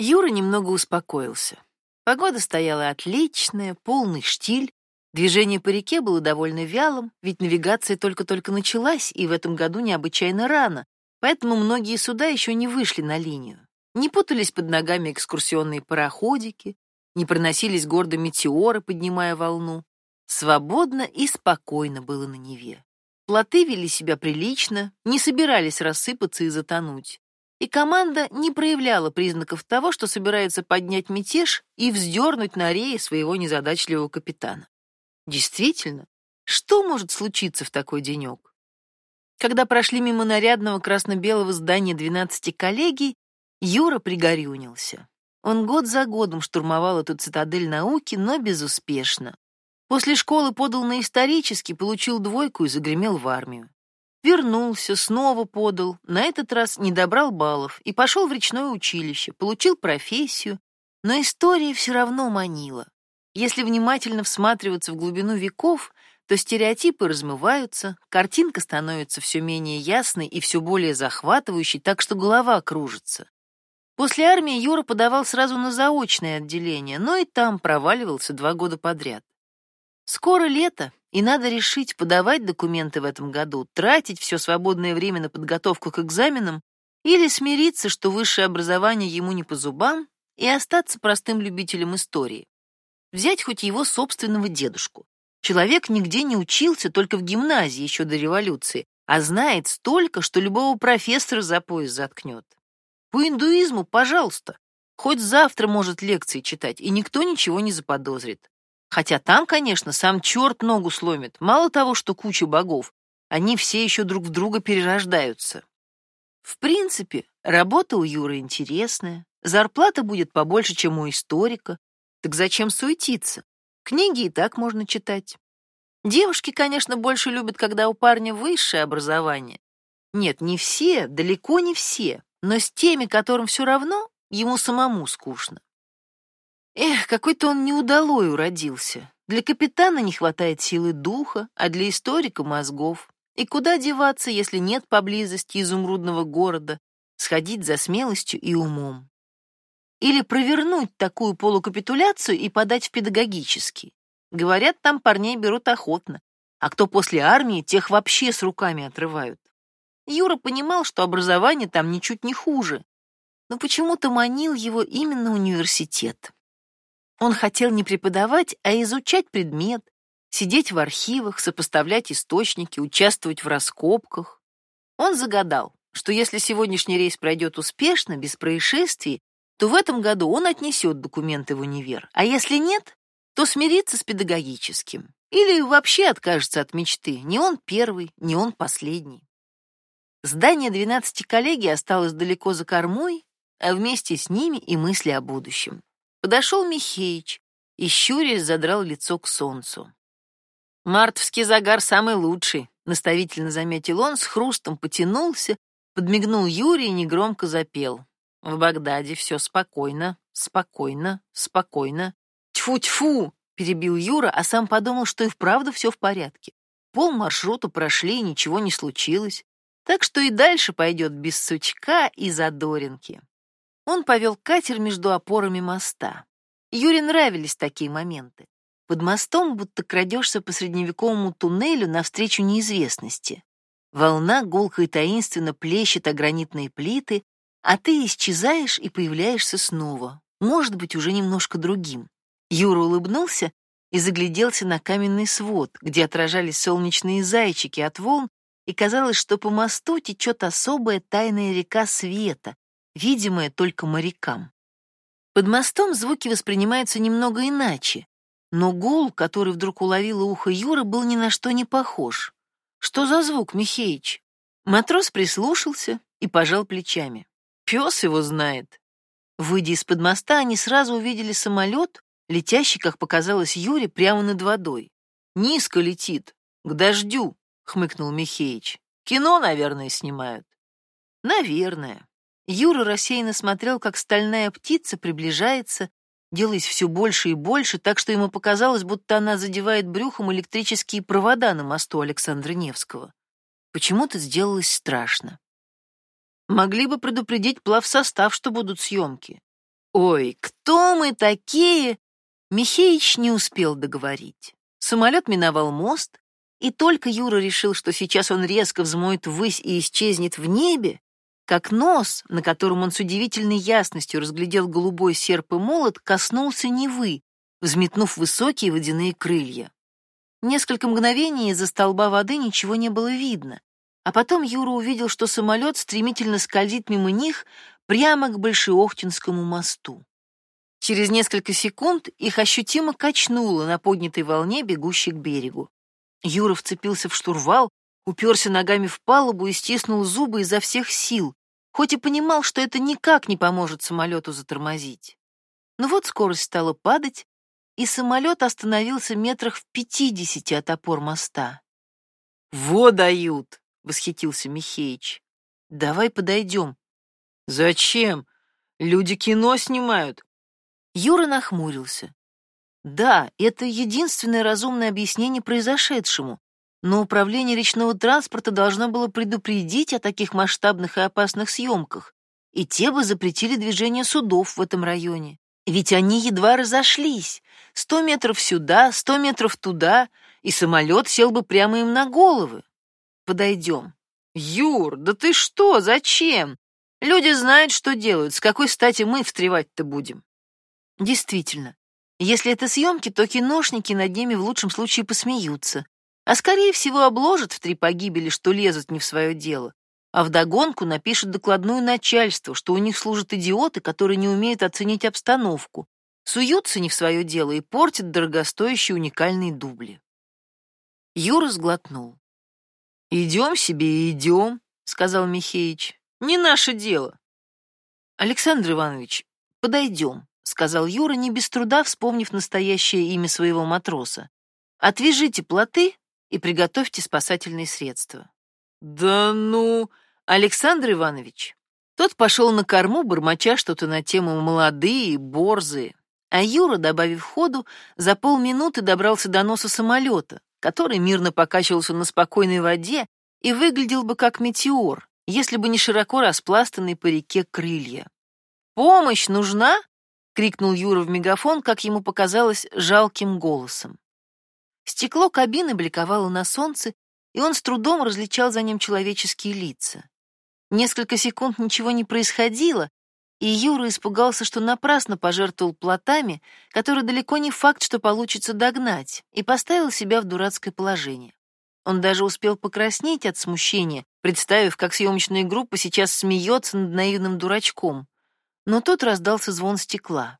Юра немного успокоился. Погода стояла отличная, полный штиль. Движение по реке было довольно вялым, ведь навигация только-только началась, и в этом году необычайно рано, поэтому многие суда еще не вышли на линию. Не путались под ногами экскурсионные пароходики, не проносились гордо метеоры, поднимая волну. Свободно и спокойно было на Неве. Плоты вели себя прилично, не собирались рассыпаться и затонуть и команда не проявляла признаков того, что собирается поднять мятеж и вздернуть на рее своего незадачливого капитана. Действительно, что может случиться в такой денек? Когда прошли мимо нарядного красно-белого здания 12 коллегий, Юра пригорюнился. Он год за годом штурмовал эту цитадель науки, но безуспешно. После школы подал на исторический, получил двойку и загремел в армию. Вернулся, снова подал, на этот раз не добрал баллов и пошел в речное училище, получил профессию, но история все равно манила. Если внимательно всматриваться в глубину веков, то стереотипы размываются, картинка становится все менее ясной и все более захватывающей, так что голова кружится. После армии Юра подавал сразу на заочное отделение, но и там проваливался два года подряд. Скоро лето, и надо решить, подавать документы в этом году, тратить все свободное время на подготовку к экзаменам или смириться, что высшее образование ему не по зубам, и остаться простым любителем истории. Взять хоть его собственного дедушку. Человек нигде не учился, только в гимназии еще до революции, а знает столько, что любого профессора за пояс заткнет. По индуизму, пожалуйста, хоть завтра может лекции читать, и никто ничего не заподозрит. Хотя там, конечно, сам черт ногу сломит. Мало того, что куча богов, они все еще друг в друга перерождаются. В принципе, работа у Юры интересная, зарплата будет побольше, чем у историка. Так зачем суетиться? Книги и так можно читать. Девушки, конечно, больше любят, когда у парня высшее образование. Нет, не все, далеко не все, но с теми, которым все равно, ему самому скучно. Эх, какой-то он неудалой уродился. Для капитана не хватает силы духа, а для историка — мозгов. И куда деваться, если нет поблизости изумрудного города, сходить за смелостью и умом? Или провернуть такую полукапитуляцию и подать в педагогический. Говорят, там парней берут охотно, а кто после армии, тех вообще с руками отрывают. Юра понимал, что образование там ничуть не хуже, но почему-то манил его именно университет. Он хотел не преподавать, а изучать предмет, сидеть в архивах, сопоставлять источники, участвовать в раскопках. Он загадал, что если сегодняшний рейс пройдет успешно, без происшествий, то в этом году он отнесет документы в универ, а если нет, то смирится с педагогическим. Или вообще откажется от мечты. Не он первый, не он последний. Здание 12 коллегий осталось далеко за кормой, а вместе с ними и мысли о будущем. Подошел Михеич и, щурясь, задрал лицо к солнцу. «Мартовский загар самый лучший», — наставительно заметил он, с хрустом потянулся, подмигнул Юре и негромко запел. «В Багдаде все спокойно, спокойно, спокойно». «Тьфу-тьфу!» — перебил Юра, а сам подумал, что и вправду все в порядке. Пол маршрута прошли, ничего не случилось. Так что и дальше пойдет без сучка и задоринки. Он повел катер между опорами моста. Юре нравились такие моменты. Под мостом будто крадешься по средневековому туннелю навстречу неизвестности. Волна гулко и таинственно плещет о гранитные плиты, а ты исчезаешь и появляешься снова, может быть, уже немножко другим. Юра улыбнулся и загляделся на каменный свод, где отражались солнечные зайчики от волн, и казалось, что по мосту течет особая тайная река света, видимое только морякам. Под мостом звуки воспринимаются немного иначе, но гул, который вдруг уловило ухо Юры, был ни на что не похож. Что за звук, Михеич? Матрос прислушался и пожал плечами. Пес его знает. Выйдя из-под моста, они сразу увидели самолет, летящий, как показалось Юре, прямо над водой. Низко летит, к дождю, хмыкнул Михеич. Кино, наверное, снимают. Наверное. Юра рассеянно смотрел, как стальная птица приближается, делаясь все больше и больше, так что ему показалось, будто она задевает брюхом электрические провода на мосту Александра Невского. Почему-то сделалось страшно. Могли бы предупредить плавсостав, что будут съемки. Ой, кто мы такие? Михеич не успел договорить. Самолет миновал мост, и только Юра решил, что сейчас он резко взмоет ввысь и исчезнет в небе, как нос, на котором он с удивительной ясностью разглядел голубой серп и молот, коснулся Невы, взметнув высокие водяные крылья. Несколько мгновений из-за столба воды ничего не было видно, а потом Юра увидел, что самолет стремительно скользит мимо них прямо к Большеохтинскому мосту. Через несколько секунд их ощутимо качнуло на поднятой волне, бегущей к берегу. Юра вцепился в штурвал, уперся ногами в палубу и стиснул зубы изо всех сил, хоть и понимал, что это никак не поможет самолету затормозить. Но вот скорость стала падать, и самолет остановился метрах в пятидесяти от опор моста. «Во дают!» — восхитился Михеич. «Давай подойдем». «Зачем? Люди кино снимают». Юра нахмурился. Да, это единственное разумное объяснение произошедшему, но управление речного транспорта должно было предупредить о таких масштабных и опасных съемках, и те бы запретили движение судов в этом районе. Ведь они едва разошлись. Сто метров сюда, сто метров туда, и самолет сел бы прямо им на головы. Подойдем. Юр, да ты что, зачем? Люди знают, что делают, с какой стати мы встревать-то будем? Действительно, если это съемки, то киношники над ними в лучшем случае посмеются, а скорее всего обложат в три погибели, что лезут не в свое дело а вдогонку напишет докладную начальство, что у них служат идиоты, которые не умеют оценить обстановку, суются не в свое дело и портят дорогостоящие уникальные дубли. Юра сглотнул. «Идем себе и идем», — сказал Михеич. «Не наше дело». «Александр Иванович, подойдем», — сказал Юра, не без труда вспомнив настоящее имя своего матроса. «Отвяжите плоты и приготовьте спасательные средства». «Да ну, Александр Иванович!» Тот пошел на корму, бормоча что-то на тему «молодые», «борзые». А Юра, добавив ходу, за полминуты добрался до носа самолета, который мирно покачивался на спокойной воде и выглядел бы как метеор, если бы не широко распластанные по реке крылья. «Помощь нужна?» — крикнул Юра в мегафон, как ему показалось, жалким голосом. Стекло кабины бликовало на солнце, и он с трудом различал за ним человеческие лица. Несколько секунд ничего не происходило, и Юра испугался, что напрасно пожертвовал плотами, которые далеко не факт, что получится догнать, и поставил себя в дурацкое положение. Он даже успел покраснеть от смущения, представив, как съемочная группа сейчас смеется над наивным дурачком. Но тут раздался звон стекла.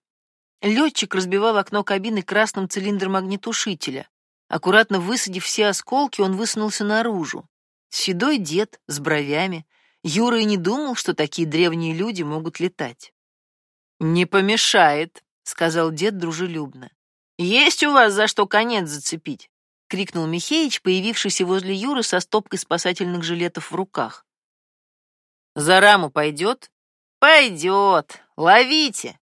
Летчик разбивал окно кабины красным цилиндром огнетушителя. Аккуратно высадив все осколки, он высунулся наружу. Седой дед с бровями. Юра и не думал, что такие древние люди могут летать. «Не помешает», — сказал дед дружелюбно. «Есть у вас за что конец зацепить?» — крикнул Михеич, появившийся возле Юры со стопкой спасательных жилетов в руках. «За раму пойдет?» «Пойдет! Ловите!»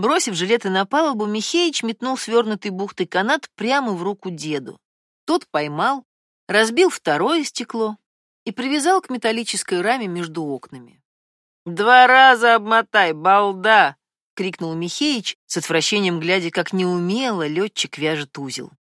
Бросив жилеты на палубу, Михеич метнул свернутый бухтой канат прямо в руку деду. Тот поймал, разбил второе стекло и привязал к металлической раме между окнами. «Два раза обмотай, балда!» — крикнул Михеич, с отвращением глядя, как неумело летчик вяжет узел.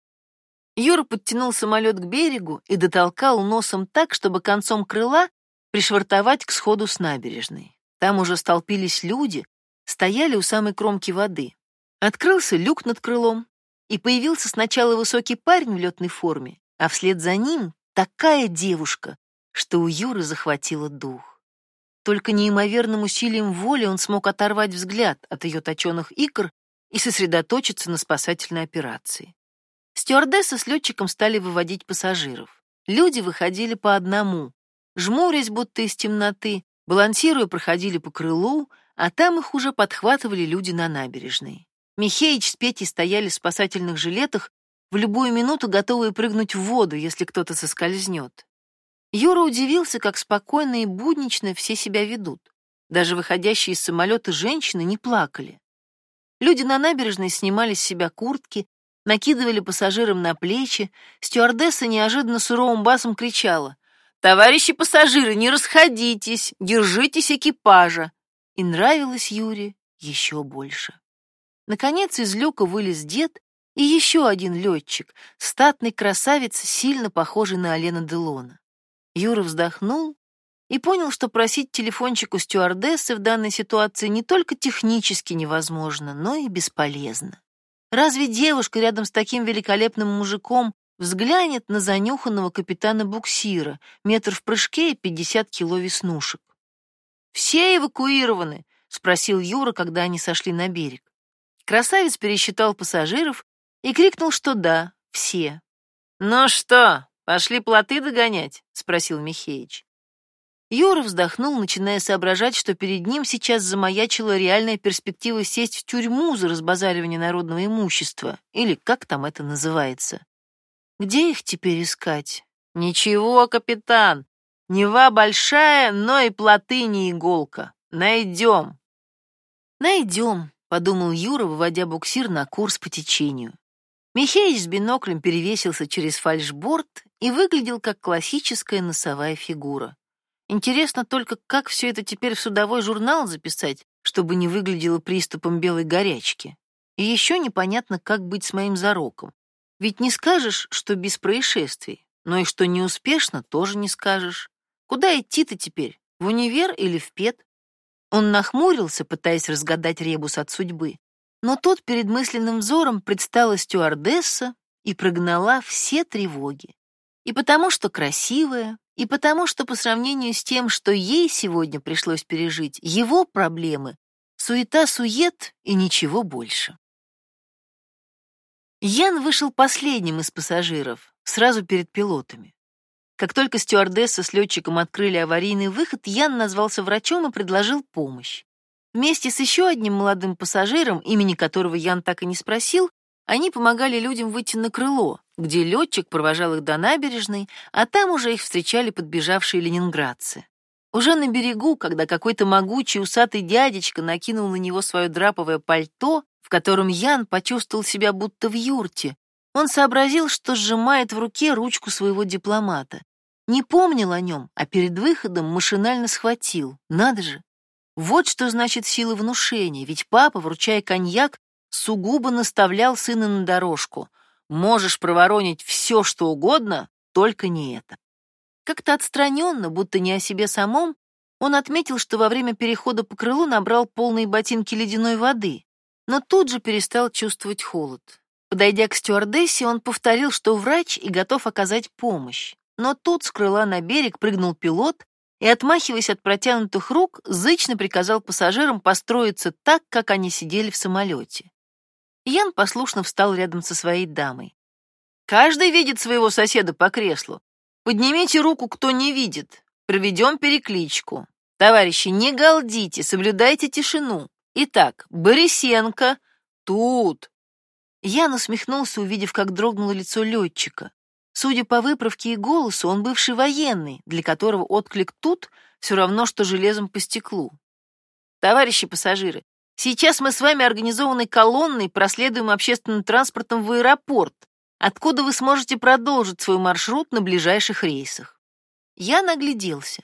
Юра подтянул самолет к берегу и дотолкал носом так, чтобы концом крыла пришвартовать к сходу с набережной. Там уже столпились люди, стояли у самой кромки воды. Открылся люк над крылом, и появился сначала высокий парень в летной форме, а вслед за ним такая девушка, что у Юры захватило дух. Только неимоверным усилием воли он смог оторвать взгляд от ее точеных икр и сосредоточиться на спасательной операции. Стюардесса с летчиком стали выводить пассажиров. Люди выходили по одному, жмурясь будто из темноты, балансируя проходили по крылу, а там их уже подхватывали люди на набережной. Михеич с Петей стояли в спасательных жилетах, в любую минуту готовые прыгнуть в воду, если кто-то соскользнет. Юра удивился, как спокойно и буднично все себя ведут. Даже выходящие из самолета женщины не плакали. Люди на набережной снимали с себя куртки, накидывали пассажирам на плечи. Стюардесса неожиданно суровым басом кричала. «Товарищи пассажиры, не расходитесь, держитесь экипажа!» И нравилось Юре еще больше. Наконец из люка вылез дед и еще один летчик, статный красавец, сильно похожий на Алена Делона. Юра вздохнул и понял, что просить телефончик у стюардессы в данной ситуации не только технически невозможно, но и бесполезно. Разве девушка рядом с таким великолепным мужиком взглянет на занюханного капитана буксира, метр в прыжке и пятьдесят кило веснушек? «Все эвакуированы?» — спросил Юра, когда они сошли на берег. Красавец пересчитал пассажиров и крикнул, что да, все. «Ну что, пошли плоты догонять?» — спросил Михеич. Юра вздохнул, начиная соображать, что перед ним сейчас замаячила реальная перспектива сесть в тюрьму за разбазаривание народного имущества, или как там это называется. Где их теперь искать? Ничего, капитан. Нева большая, но и плоты не иголка. Найдем. Найдем, подумал Юра, выводя буксир на курс по течению. Михеич с биноклем перевесился через фальшборд и выглядел как классическая носовая фигура. Интересно только, как все это теперь в судовой журнал записать, чтобы не выглядело приступом белой горячки. И еще непонятно, как быть с моим зароком. Ведь не скажешь, что без происшествий, но и что неуспешно, тоже не скажешь. Куда идти-то теперь? В универ или в ПЕТ? Он нахмурился, пытаясь разгадать ребус от судьбы. Но тут перед мысленным взором предстала стюардесса и прогнала все тревоги. И потому что красивая, и потому что по сравнению с тем, что ей сегодня пришлось пережить, его проблемы — суета-сует и ничего больше. Ян вышел последним из пассажиров, сразу перед пилотами. Как только стюардесса с летчиком открыли аварийный выход, Ян назвался врачом и предложил помощь. Вместе с еще одним молодым пассажиром, имени которого Ян так и не спросил, они помогали людям выйти на крыло, где летчик провожал их до набережной, а там уже их встречали подбежавшие ленинградцы. Уже на берегу, когда какой-то могучий усатый дядечка накинул на него свое драповое пальто, в котором Ян почувствовал себя будто в юрте, он сообразил, что сжимает в руке ручку своего дипломата. Не помнил о нем, а перед выходом машинально схватил. Надо же! Вот что значит сила внушения, ведь папа, вручая коньяк, сугубо наставлял сына на дорожку. Можешь проворонить все, что угодно, только не это. Как-то отстраненно, будто не о себе самом, он отметил, что во время перехода по крылу набрал полные ботинки ледяной воды, но тут же перестал чувствовать холод. Подойдя к стюардессе, он повторил, что врач и готов оказать помощь. Но тут с крыла на берег прыгнул пилот и, отмахиваясь от протянутых рук, зычно приказал пассажирам построиться так, как они сидели в самолете. Ян послушно встал рядом со своей дамой. «Каждый видит своего соседа по креслу. Поднимите руку, кто не видит. Проведем перекличку. Товарищи, не галдите, соблюдайте тишину. Итак, Борисенко тут». Ян усмехнулся, увидев, как дрогнуло лицо летчика. Судя по выправке и голосу, он бывший военный, для которого отклик «тут» все равно, что железом по стеклу. Товарищи пассажиры, Сейчас мы с вами организованной колонной проследуем общественным транспортом в аэропорт, откуда вы сможете продолжить свой маршрут на ближайших рейсах. Я нагляделся.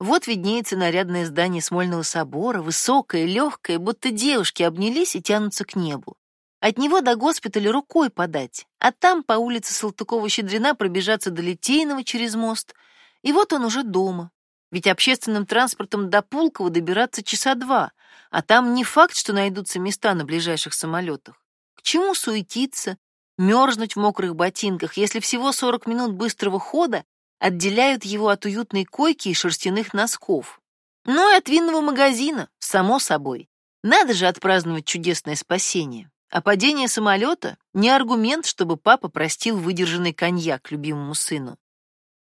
Вот виднеется нарядное здание Смольного собора, высокое, легкое, будто девушки обнялись и тянутся к небу. От него до госпиталя рукой подать, а там по улице Салтыкова-Щедрина пробежаться до Литейного через мост. И вот он уже дома. Ведь общественным транспортом до Пулково добираться часа два, а там не факт, что найдутся места на ближайших самолетах. К чему суетиться, мерзнуть в мокрых ботинках, если всего 40 минут быстрого хода отделяют его от уютной койки и шерстяных носков? Ну и от винного магазина, само собой. Надо же отпраздновать чудесное спасение. А падение самолета — не аргумент, чтобы папа простил выдержанный коньяк любимому сыну.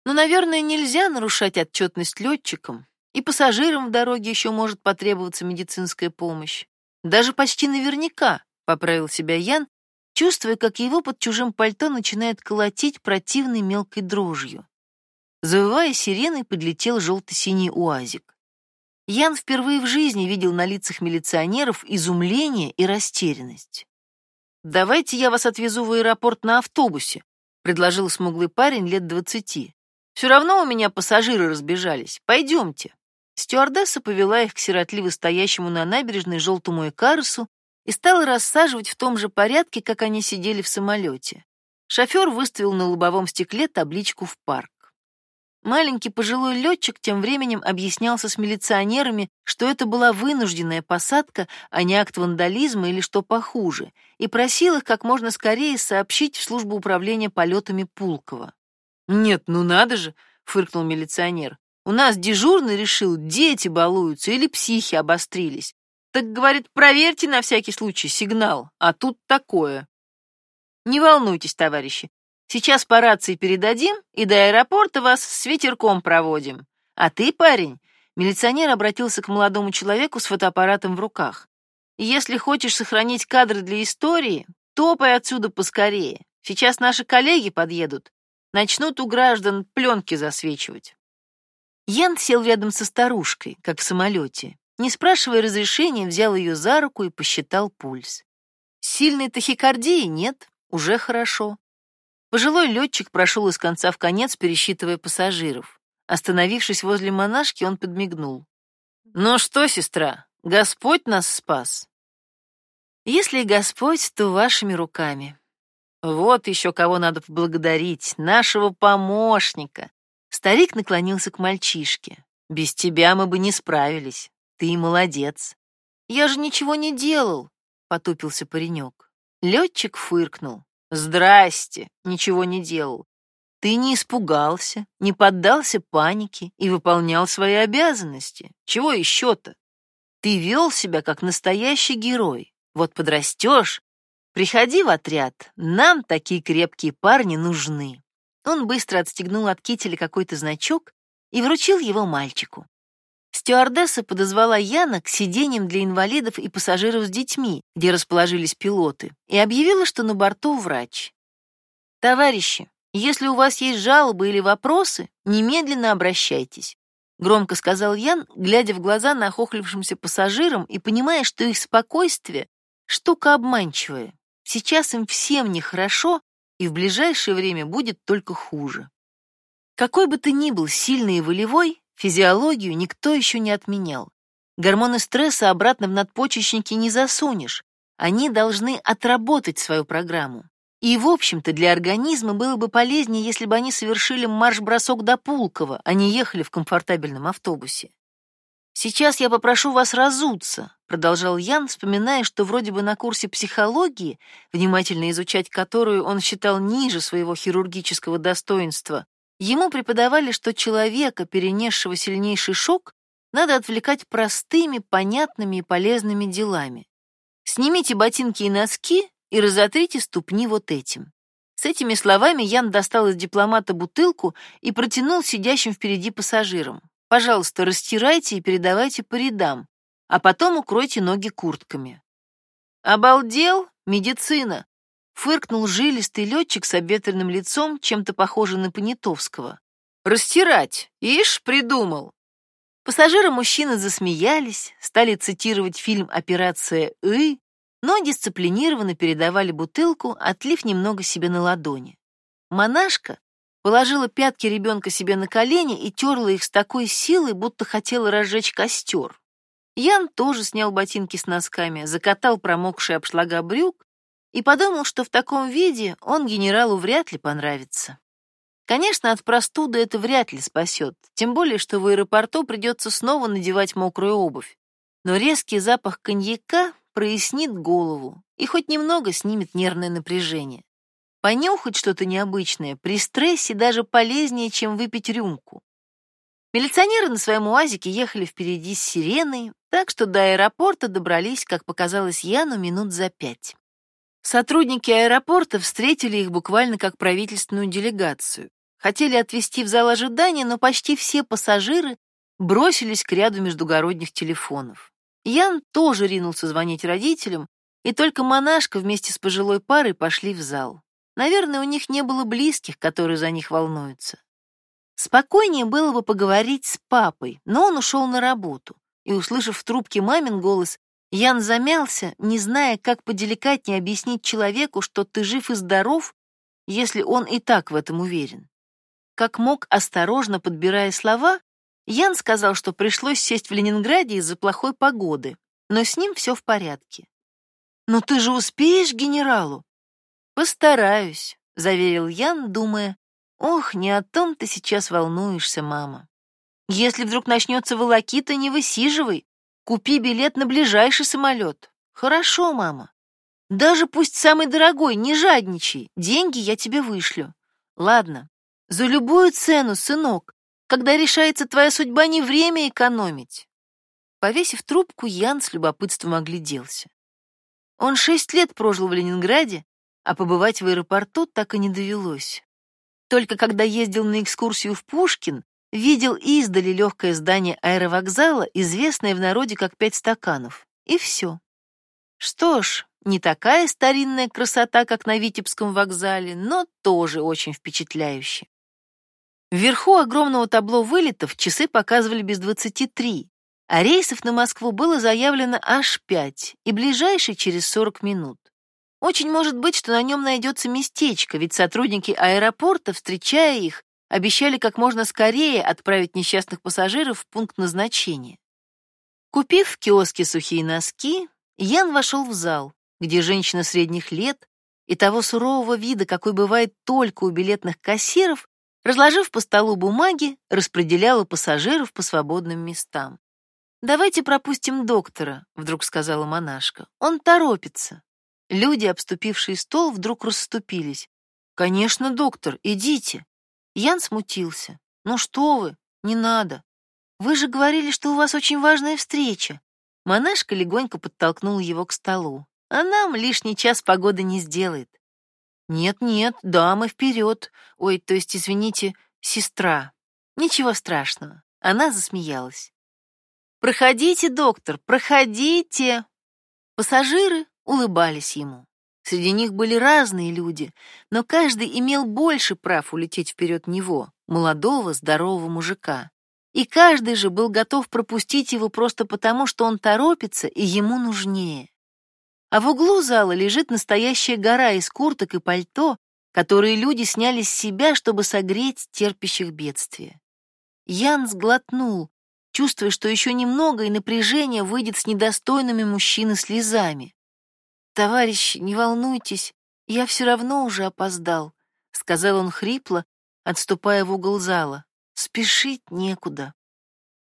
Но, наверное, нельзя нарушать отчетность летчикам, и пассажирам в дороге еще может потребоваться медицинская помощь. Даже почти наверняка, поправил себя Ян, чувствуя, как его под чужим пальто начинает колотить противной мелкой дрожью. Завывая сиреной, подлетел желто-синий уазик. Ян впервые в жизни видел на лицах милиционеров изумление и растерянность. «Давайте я вас отвезу в аэропорт на автобусе», — предложил смуглый парень лет двадцати. «Все равно у меня пассажиры разбежались. Пойдемте». Стюардесса повела их к сиротливо стоящему на набережной желтому Икарусу и стала рассаживать в том же порядке, как они сидели в самолете. Шофер выставил на лобовом стекле табличку «В парк». Маленький пожилой летчик тем временем объяснялся с милиционерами, что это была вынужденная посадка, а не акт вандализма или что похуже, и просил их как можно скорее сообщить в службу управления полетами Пулково. «Нет, ну надо же!» — фыркнул милиционер. У нас дежурный решил, дети балуются или психи обострились. Так, говорит, проверьте на всякий случай сигнал, а тут такое. Не волнуйтесь, товарищи. Сейчас по рации передадим, и до аэропорта вас с ветерком проводим. А ты, парень, милиционер обратился к молодому человеку с фотоаппаратом в руках. Если хочешь сохранить кадры для истории, топай отсюда поскорее. Сейчас наши коллеги подъедут, начнут у граждан пленки засвечивать. Ян сел рядом со старушкой, как в самолете. Не спрашивая разрешения, взял ее за руку и посчитал пульс. Сильной тахикардии нет, уже хорошо. Пожилой летчик прошел из конца в конец, пересчитывая пассажиров. Остановившись возле монашки, он подмигнул. «Ну что, сестра, Господь нас спас?» «Если Господь, то вашими руками». «Вот еще кого надо поблагодарить, нашего помощника, Старик наклонился к мальчишке. «Без тебя мы бы не справились. Ты молодец». «Я же ничего не делал», — потупился паренек. Летчик фыркнул. «Здрасте, ничего не делал. Ты не испугался, не поддался панике и выполнял свои обязанности. Чего еще-то? Ты вел себя как настоящий герой. Вот подрастешь, приходи в отряд, нам такие крепкие парни нужны. Он быстро отстегнул от кителя какой-то значок и вручил его мальчику. Стюардесса подозвала Яна к сиденьям для инвалидов и пассажиров с детьми, где расположились пилоты, и объявила, что на борту врач. «Товарищи, если у вас есть жалобы или вопросы, немедленно обращайтесь», громко сказал Ян, глядя в глаза нахохлившимся пассажирам и понимая, что их спокойствие — штука обманчивая. Сейчас им всем нехорошо, и в ближайшее время будет только хуже. Какой бы ты ни был сильный и волевой, физиологию никто еще не отменял. Гормоны стресса обратно в надпочечники не засунешь. Они должны отработать свою программу. И, в общем-то, для организма было бы полезнее, если бы они совершили марш-бросок до Пулково, а не ехали в комфортабельном автобусе. «Сейчас я попрошу вас разуться», — продолжал Ян, вспоминая, что вроде бы на курсе психологии, внимательно изучать которую он считал ниже своего хирургического достоинства, ему преподавали, что человека, перенесшего сильнейший шок, надо отвлекать простыми, понятными и полезными делами. Снимите ботинки и носки и разотрите ступни вот этим. С этими словами Ян достал из дипломата бутылку и протянул сидящим впереди пассажирам. Пожалуйста, растирайте и передавайте по рядам, а потом укройте ноги куртками. Обалдел? Медицина! Фыркнул жилистый летчик с обветренным лицом, чем-то похожий на Понятовского. Растирать! Ишь, придумал! Пассажиры-мужчины засмеялись, стали цитировать фильм «Операция И», но дисциплинированно передавали бутылку, отлив немного себе на ладони. Монашка, Положила пятки ребенка себе на колени и терла их с такой силой, будто хотела разжечь костер. Ян тоже снял ботинки с носками, закатал промокшие обшлага брюк и подумал, что в таком виде он генералу вряд ли понравится. Конечно, от простуды это вряд ли спасет, тем более, что в аэропорту придется снова надевать мокрую обувь. Но резкий запах коньяка прояснит голову и хоть немного снимет нервное напряжение. Понюхать что-то необычное при стрессе даже полезнее, чем выпить рюмку. Милиционеры на своем УАЗике ехали впереди с сиреной, так что до аэропорта добрались, как показалось Яну, минут за пять. Сотрудники аэропорта встретили их буквально как правительственную делегацию. Хотели отвезти в зал ожидания, но почти все пассажиры бросились к ряду междугородних телефонов. Ян тоже ринулся звонить родителям, и только монашка вместе с пожилой парой пошли в зал. Наверное, у них не было близких, которые за них волнуются. Спокойнее было бы поговорить с папой, но он ушел на работу. И, услышав в трубке мамин голос, Ян замялся, не зная, как поделикатнее объяснить человеку, что ты жив и здоров, если он и так в этом уверен. Как мог, осторожно подбирая слова, Ян сказал, что пришлось сесть в Ленинграде из-за плохой погоды, но с ним все в порядке. «Но ты же успеешь генералу?» «Постараюсь», — заверил Ян, думая, «Ох, не о том ты сейчас волнуешься, мама. Если вдруг начнется волокита, не высиживай, купи билет на ближайший самолет. Хорошо, мама. Даже пусть самый дорогой, не жадничай, деньги я тебе вышлю. Ладно, за любую цену, сынок, когда решается твоя судьба, не время экономить». Повесив трубку, Ян с любопытством огляделся. Он шесть лет прожил в Ленинграде, а побывать в аэропорту так и не довелось. Только когда ездил на экскурсию в Пушкин, видел издали легкое здание аэровокзала, известное в народе как «Пять стаканов». И все. Что ж, не такая старинная красота, как на Витебском вокзале, но тоже очень впечатляюще. Вверху огромного табло вылетов часы показывали без двадцати три, а рейсов на Москву было заявлено аж пять, и ближайший через сорок минут. Очень может быть, что на нем найдется местечко, ведь сотрудники аэропорта, встречая их, обещали как можно скорее отправить несчастных пассажиров в пункт назначения. Купив в киоске сухие носки, Ян вошел в зал, где женщина средних лет и того сурового вида, какой бывает только у билетных кассиров, разложив по столу бумаги, распределяла пассажиров по свободным местам. «Давайте пропустим доктора», — вдруг сказала монашка. «Он торопится». Люди, обступившие стол, вдруг расступились. «Конечно, доктор, идите». Ян смутился. «Ну что вы, не надо. Вы же говорили, что у вас очень важная встреча». Монашка легонько подтолкнула его к столу. «А нам лишний час погоды не сделает». «Нет-нет, дамы, вперед. Ой, то есть, извините, сестра. Ничего страшного». Она засмеялась. «Проходите, доктор, проходите!» Пассажиры, улыбались ему. Среди них были разные люди, но каждый имел больше прав улететь вперед него, молодого, здорового мужика. И каждый же был готов пропустить его просто потому, что он торопится и ему нужнее. А в углу зала лежит настоящая гора из курток и пальто, которые люди сняли с себя, чтобы согреть терпящих бедствия. Ян сглотнул, чувствуя, что еще немного, и напряжение выйдет с недостойными мужчины слезами. «Товарищ, не волнуйтесь, я все равно уже опоздал», — сказал он хрипло, отступая в угол зала. «Спешить некуда».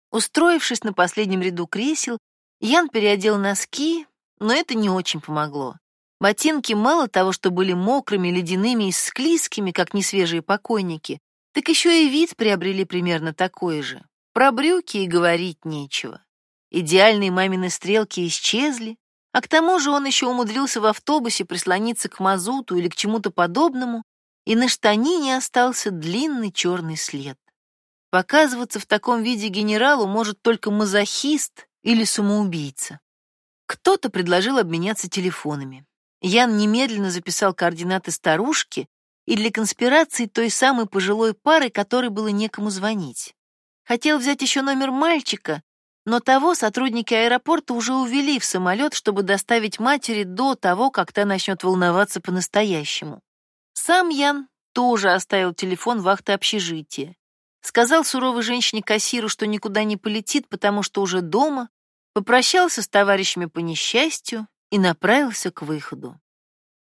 Устроившись на последнем ряду кресел, Ян переодел носки, но это не очень помогло. Ботинки мало того, что были мокрыми, ледяными и склизкими, как несвежие покойники, так еще и вид приобрели примерно такой же. Про брюки и говорить нечего. Идеальные мамины стрелки исчезли, а к тому же он еще умудрился в автобусе прислониться к мазуту или к чему-то подобному, и на штанине остался длинный черный след. Показываться в таком виде генералу может только мазохист или самоубийца. Кто-то предложил обменяться телефонами. Ян немедленно записал координаты старушки и для конспирации той самой пожилой пары, которой было некому звонить. Хотел взять еще номер мальчика, но того сотрудники аэропорта уже увели в самолет, чтобы доставить матери до того, как та начнет волноваться по-настоящему. Сам Ян тоже оставил телефон вахты общежития. Сказал суровой женщине-кассиру, что никуда не полетит, потому что уже дома, попрощался с товарищами по несчастью и направился к выходу.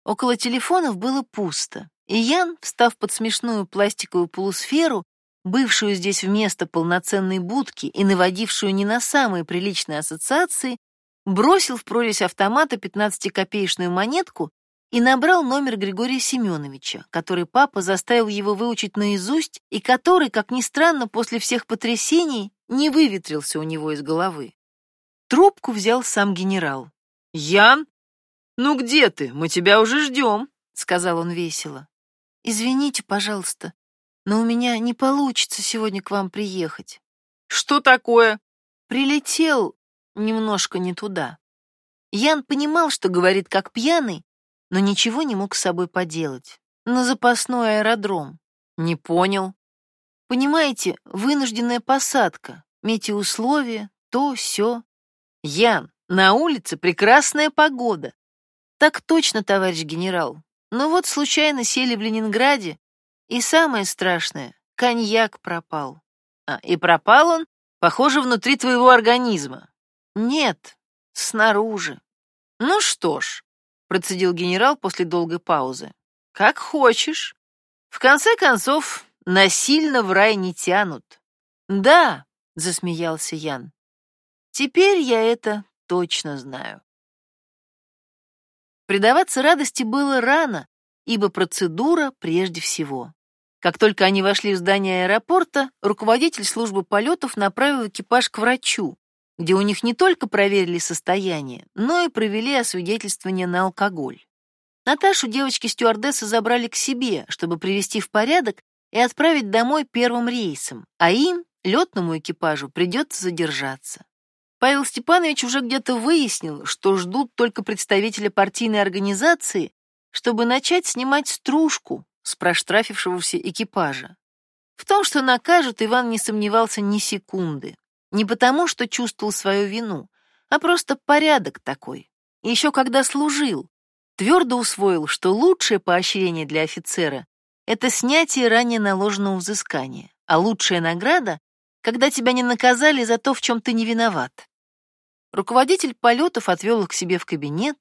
Около телефонов было пусто, и Ян, встав под смешную пластиковую полусферу, бывшую здесь вместо полноценной будки и наводившую не на самые приличные ассоциации, бросил в прорезь автомата 15-копеечную монетку и набрал номер Григория Семеновича, который папа заставил его выучить наизусть и который, как ни странно, после всех потрясений не выветрился у него из головы. Трубку взял сам генерал. «Ян, ну где ты? Мы тебя уже ждем», — сказал он весело. «Извините, пожалуйста, но у меня не получится сегодня к вам приехать. Что такое? Прилетел немножко не туда. Ян понимал, что говорит как пьяный, но ничего не мог с собой поделать. На запасной аэродром. Не понял. Понимаете, вынужденная посадка, метеоусловия, то, сё. Ян, на улице прекрасная погода. Так точно, товарищ генерал. Но вот случайно сели в Ленинграде, и самое страшное, коньяк пропал. А, и пропал он Похоже, внутри твоего организма. Нет, снаружи. Ну что ж, процедил генерал после долгой паузы. Как хочешь. В конце концов, насильно в рай не тянут. Да, засмеялся Ян. Теперь я это точно знаю. Предаваться радости было рано, ибо процедура прежде всего. Как только они вошли в здание аэропорта, руководитель службы полетов направил экипаж к врачу, где у них не только проверили состояние, но и провели освидетельствование на алкоголь. Наташу девочки-стюардессы забрали к себе, чтобы привести в порядок и отправить домой первым рейсом, а им, летному экипажу, придется задержаться. Павел Степанович уже где-то выяснил, что ждут только представителя партийной организации, чтобы начать снимать стружку с проштрафившегося экипажа. В том, что накажут, Иван не сомневался ни секунды. Не потому, что чувствовал свою вину, а просто порядок такой. Еще когда служил, твердо усвоил, что лучшее поощрение для офицера — это снятие ранее наложенного взыскания, а лучшая награда — когда тебя не наказали за то, в чем ты не виноват. Руководитель полетов отвел их к себе в кабинет,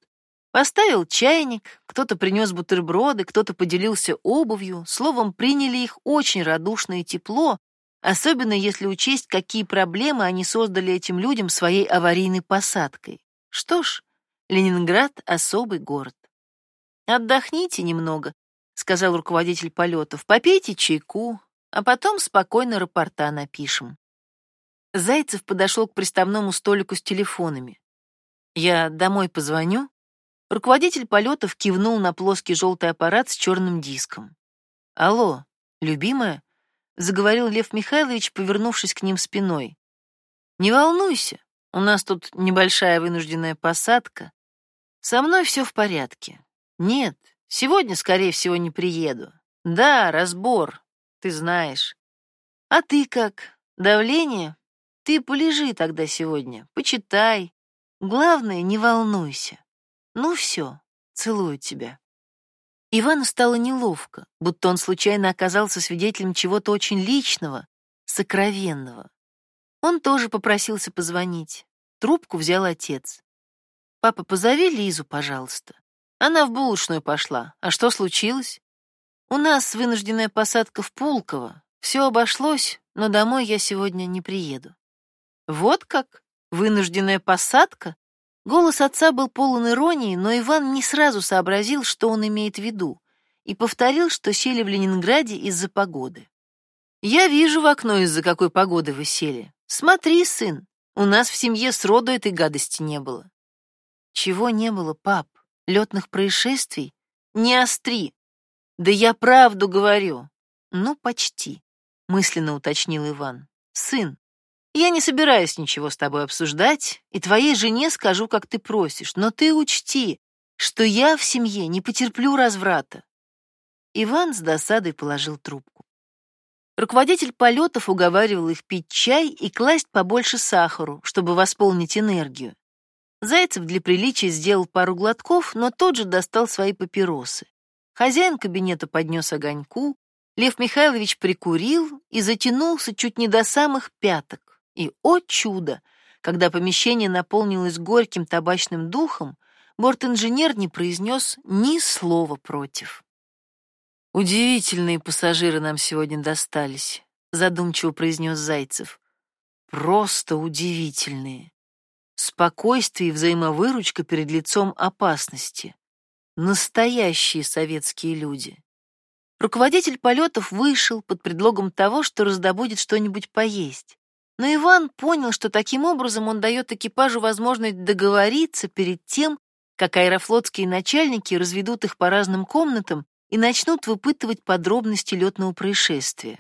поставил чайник, кто-то принес бутерброды, кто-то поделился обувью, словом, приняли их очень радушно и тепло, особенно если учесть, какие проблемы они создали этим людям своей аварийной посадкой. Что ж, Ленинград — особый город. «Отдохните немного», — сказал руководитель полетов, — «попейте чайку, а потом спокойно рапорта напишем». Зайцев подошел к приставному столику с телефонами. «Я домой позвоню?» Руководитель полетов кивнул на плоский желтый аппарат с черным диском. «Алло, любимая?» — заговорил Лев Михайлович, повернувшись к ним спиной. «Не волнуйся, у нас тут небольшая вынужденная посадка. Со мной все в порядке. Нет, сегодня, скорее всего, не приеду. Да, разбор, ты знаешь. А ты как? Давление?» Ты полежи тогда сегодня, почитай. Главное, не волнуйся. Ну все, целую тебя. Ивану стало неловко, будто он случайно оказался свидетелем чего-то очень личного, сокровенного. Он тоже попросился позвонить. Трубку взял отец. «Папа, позови Лизу, пожалуйста. Она в булочную пошла. А что случилось?» «У нас вынужденная посадка в Пулково. Все обошлось, но домой я сегодня не приеду». Вот как? Вынужденная посадка? Голос отца был полон иронии, но Иван не сразу сообразил, что он имеет в виду, и повторил, что сели в Ленинграде из-за погоды. «Я вижу в окно, из-за какой погоды вы сели. Смотри, сын, у нас в семье сроду этой гадости не было». «Чего не было, пап? Летных происшествий? Не остри. Да я правду говорю». «Ну, почти», — мысленно уточнил Иван. «Сын, я не собираюсь ничего с тобой обсуждать, и твоей жене скажу, как ты просишь, но ты учти, что я в семье не потерплю разврата. Иван с досадой положил трубку. Руководитель полетов уговаривал их пить чай и класть побольше сахару, чтобы восполнить энергию. Зайцев для приличия сделал пару глотков, но тот же достал свои папиросы. Хозяин кабинета поднес огоньку, Лев Михайлович прикурил и затянулся чуть не до самых пяток. И, о чудо, когда помещение наполнилось горьким табачным духом, борт-инженер не произнес ни слова против. «Удивительные пассажиры нам сегодня достались», — задумчиво произнес Зайцев. «Просто удивительные. Спокойствие и взаимовыручка перед лицом опасности. Настоящие советские люди». Руководитель полетов вышел под предлогом того, что раздобудет что-нибудь поесть. Но Иван понял, что таким образом он дает экипажу возможность договориться перед тем, как аэрофлотские начальники разведут их по разным комнатам и начнут выпытывать подробности летного происшествия.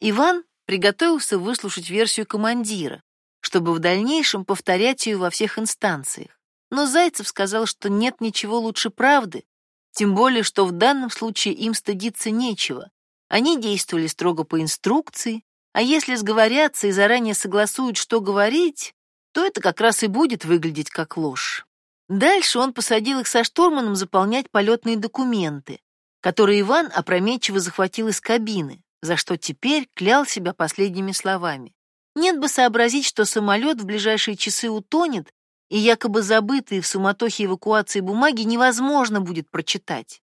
Иван приготовился выслушать версию командира, чтобы в дальнейшем повторять ее во всех инстанциях. Но Зайцев сказал, что нет ничего лучше правды, тем более, что в данном случае им стыдиться нечего. Они действовали строго по инструкции, а если сговорятся и заранее согласуют, что говорить, то это как раз и будет выглядеть как ложь. Дальше он посадил их со штурманом заполнять полетные документы, которые Иван опрометчиво захватил из кабины, за что теперь клял себя последними словами. Нет бы сообразить, что самолет в ближайшие часы утонет, и якобы забытые в суматохе эвакуации бумаги невозможно будет прочитать.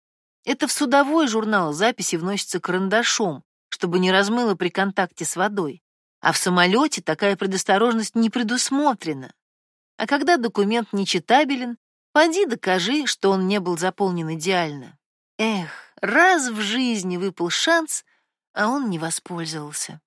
Это в судовой журнал записи вносятся карандашом, чтобы не размыло при контакте с водой. А в самолете такая предосторожность не предусмотрена. А когда документ нечитабелен, поди докажи, что он не был заполнен идеально. Эх, раз в жизни выпал шанс, а он не воспользовался.